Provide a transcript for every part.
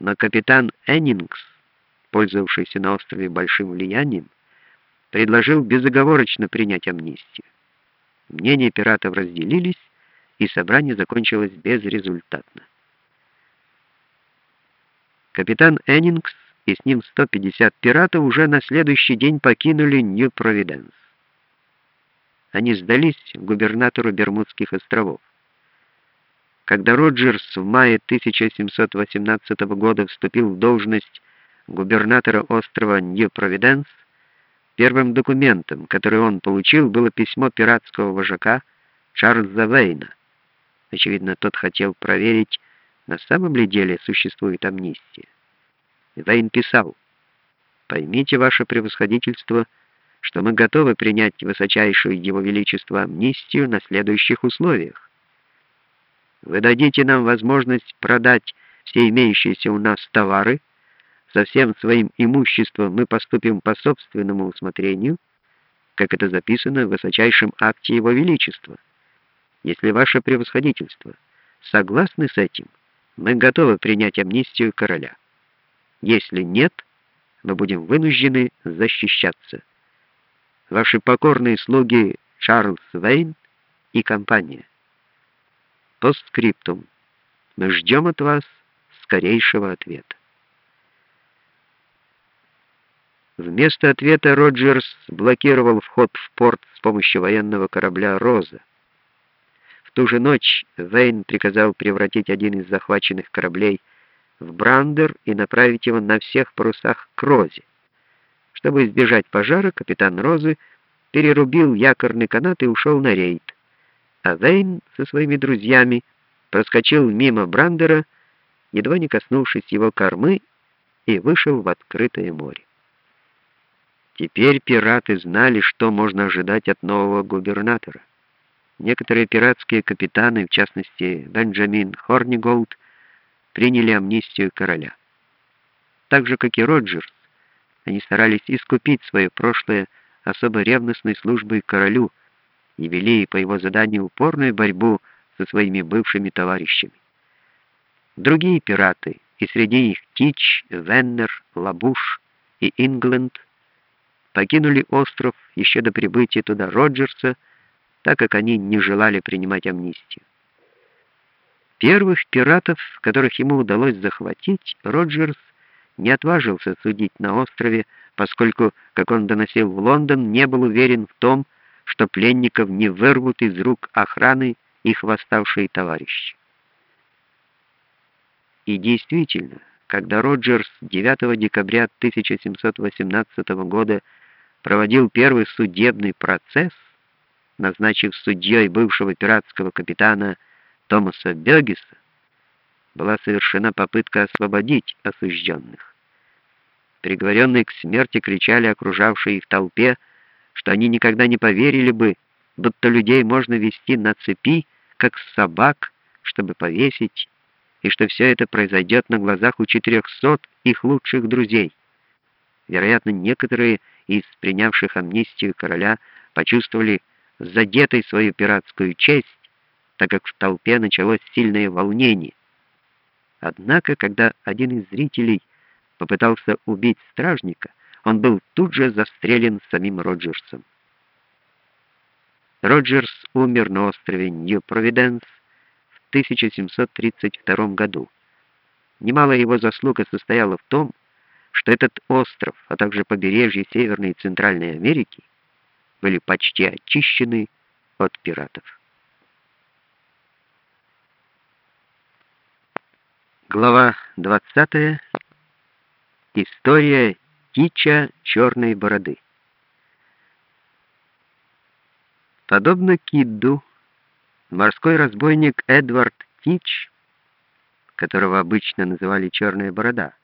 Но капитан Эннингс, пользовавшийся на острове большим влиянием, предложил безоговорочно принять амнистию. Мнения пиратов разделились, и собрание закончилось безрезультатно. Капитан Эннингс и с ним 150 пиратов уже на следующий день покинули Нью-Провиденс. Они сдались губернатору Бермудских островов. Когда Роджерс в мае 1718 года вступил в должность губернатора острова Нью-Провиденс, первым документом, который он получил, было письмо пиратского вожака Чарльза Вейна. Очевидно, тот хотел проверить, на самом ли деле существует амнистия. Вейн писал: "Поймите, ваше превосходительство, что мы готовы принять высочайшую его величество амнистию на следующих условиях. Вы дадите нам возможность продать все имеющиеся у нас товары, со всем своим имуществом мы поступим по собственному усмотрению, как это записано в высочайшем акте его величества. Если ваше превосходительство согласны с этим, мы готовы принять амнистию короля. Если нет, мы будем вынуждены защищаться. Ваши покорные слуги Чарльз Вейн и компания. Постскриптум. Мы ждем от вас скорейшего ответа. Вместо ответа Роджерс блокировал вход в порт с помощью военного корабля Роза. В ту же ночь Вейн приказал превратить один из захваченных кораблей в брандер и направить его на всех парусах к Розе. Чтобы избежать пожара, капитан Розы перерубил якорный канат и ушел на рейд. А Вейн со своими друзьями проскочил мимо брандера, едва не коснувшись его кормы, и вышел в открытое море. Теперь пираты знали, что можно ожидать от нового губернатора. Некоторые пиратские капитаны, в частности Бенджамин Хорниголд, приняли амнистию короля. Так же, как и Роджерс, они старались искупить свое прошлое особо ревностной службой королю и вели по его заданию упорную борьбу со своими бывшими товарищами. Другие пираты, и среди них Тич, Веннер, Лабуш и Ингленд, покинули остров еще до прибытия туда Роджерса, так как они не желали принимать амнистию. Первых пиратов, которых ему удалось захватить, Роджерс не отважился судить на острове, поскольку, как он доносил в Лондон, не был уверен в том, что пленников не вырвут из рук охраны их восставшие товарищи. И действительно, когда Роджерс 9 декабря 1718 года проводил первый судебный процесс, назначив судьей бывшего пиратского капитана Томаса Бёгиса, была совершена попытка освободить осужденных. Приговоренные к смерти кричали окружавшей их толпе, что они никогда не поверили бы, будто людей можно вести на цепи, как собак, чтобы повесить, и что все это произойдет на глазах у 400 их лучших друзей. Вероятно, некоторые из принявших амнистию короля почувствовали задетой свою пиратскую честь, так как в толпе началось сильное волнение. Однако, когда один из зрителей попытался убить стражника, он был тут же застрелен самим Роджерсом. Роджерс умер на острове Нью-Провиденс в 1732 году. Немалая его заслуга состояла в том, что этот остров, а также побережье Северной и Центральной Америки были почти очищены от пиратов. Глава 20. История Тича Черной бороды. Подобно Кидду, морской разбойник Эдвард Тич, которого обычно называли Черная борода,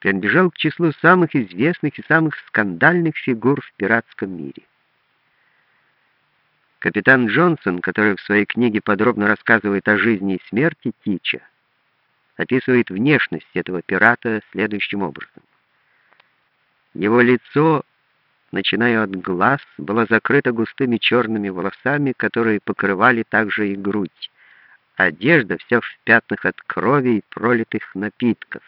принадлежал к числу самых известных и самых скандальных фигур в пиратском мире. Капитан Джонсон, который в своей книге подробно рассказывает о жизни и смерти Тича, описывает внешность этого пирата следующим образом. Его лицо, начиная от глаз, было закрыто густыми черными волосами, которые покрывали также и грудь, Одежда вся в пятнах от крови и пролитых напитков.